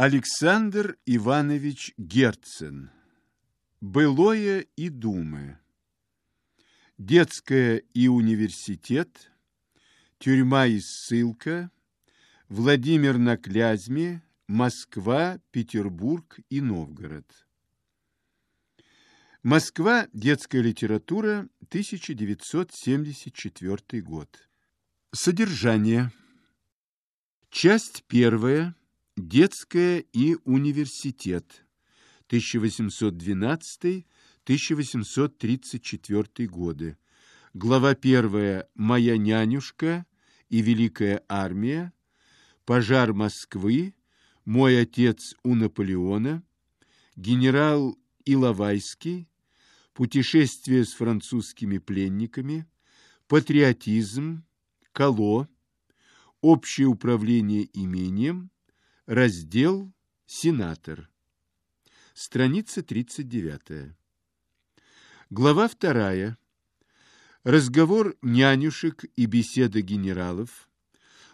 Александр Иванович Герцен. Былое и думы. Детская и университет. Тюрьма и ссылка. Владимир на Клязьме. Москва, Петербург и Новгород. Москва. Детская литература. 1974 год. Содержание. Часть первая. Детская и университет. 1812-1834 годы. Глава первая «Моя нянюшка» и «Великая армия», «Пожар Москвы», «Мой отец у Наполеона», «Генерал Иловайский», «Путешествие с французскими пленниками», «Патриотизм», «Кало», «Общее управление имением», Раздел «Сенатор». Страница 39. Глава 2. Разговор нянюшек и беседа генералов.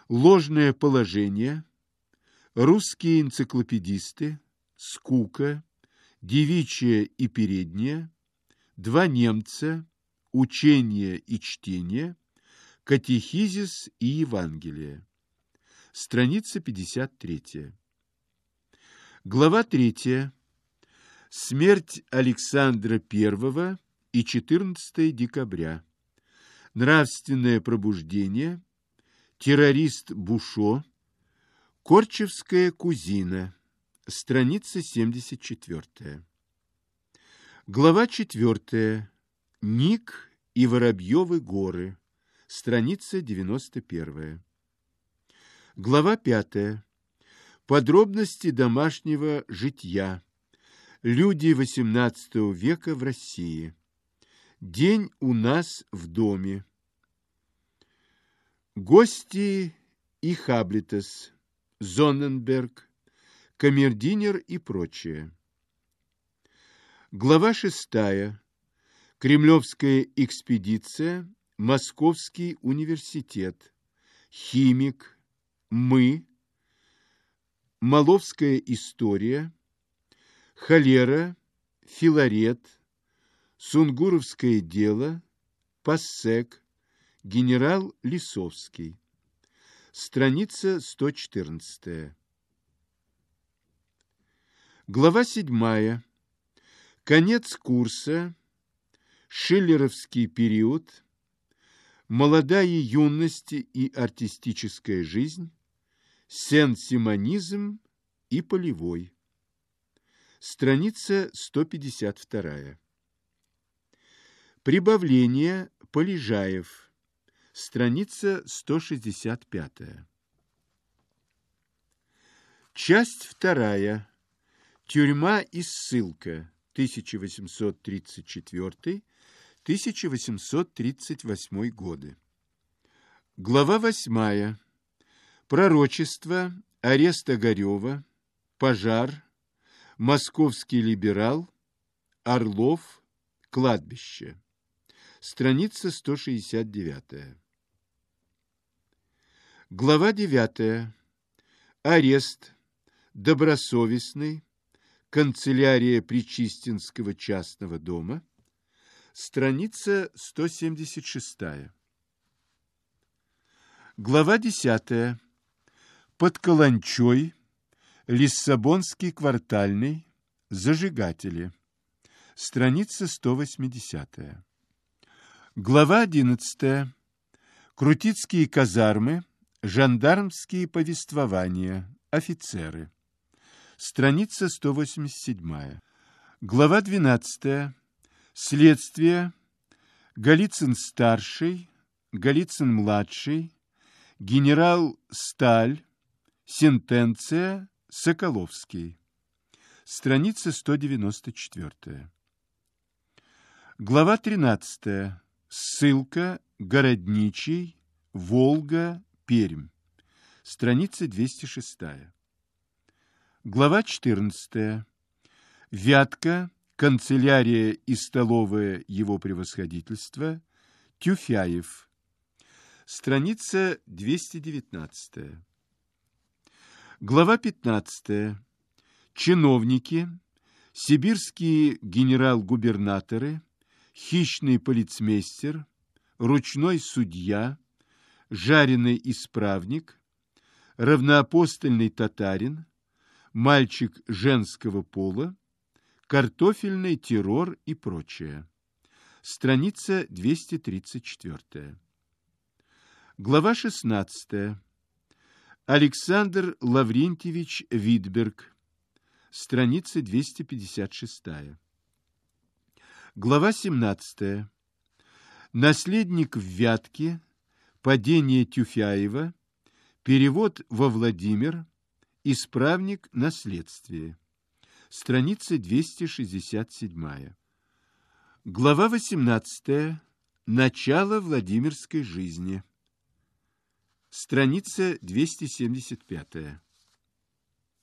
Ложное положение. Русские энциклопедисты. Скука. Девичье и переднее. Два немца. Учение и чтение. Катехизис и Евангелие. Страница 53. Глава 3. Смерть Александра I и 14 декабря. Нравственное пробуждение. Террорист Бушо. Корчевская кузина. Страница 74. Глава 4. Ник и Воробьевы горы. Страница 91. Глава пятая. Подробности домашнего житья. Люди XVIII века в России. День у нас в доме. Гости и Хаблитас, Зонненберг, камердинер и прочее. Глава шестая. Кремлевская экспедиция, Московский университет, химик, мы, Маловская история, холера, филарет, сунгуровское дело, пассек, генерал Лисовский. Страница 114. Глава 7. Конец курса. Шиллеровский период. Молодая юность и артистическая жизнь Сен-Симонизм и Полевой. Страница 152. Прибавление Полежаев. Страница 165. Часть вторая. Тюрьма и ссылка. 1834-1838 годы. Глава восьмая. Пророчество, арест Огарева, пожар, московский либерал, Орлов, кладбище. Страница 169. Глава 9. Арест. Добросовестный. Канцелярия Причистинского частного дома. Страница 176. Глава 10 под Каланчой, Лиссабонский квартальный, зажигатели. Страница 180. Глава 11. Крутицкие казармы, жандармские повествования, офицеры. Страница 187. Глава 12. Следствие. Голицын-старший, Голицын-младший, генерал Сталь, Сентенция Соколовский. Страница 194. Глава 13. Ссылка Городничий, Волга, Пермь. Страница 206. Глава 14. Вятка, канцелярия и столовая его превосходительства, Тюфяев. Страница 219. Глава 15. чиновники, сибирские генерал-губернаторы, хищный полицмейстер, ручной судья, жареный исправник, равноапостольный татарин, мальчик женского пола, картофельный террор и прочее. Страница 234. Глава 16. Александр Лаврентьевич Витберг. Страница 256. Глава 17. Наследник в Вятке. Падение Тюфяева. Перевод во Владимир. Исправник наследствия. Страница 267. Глава 18. Начало Владимирской жизни. Страница 275.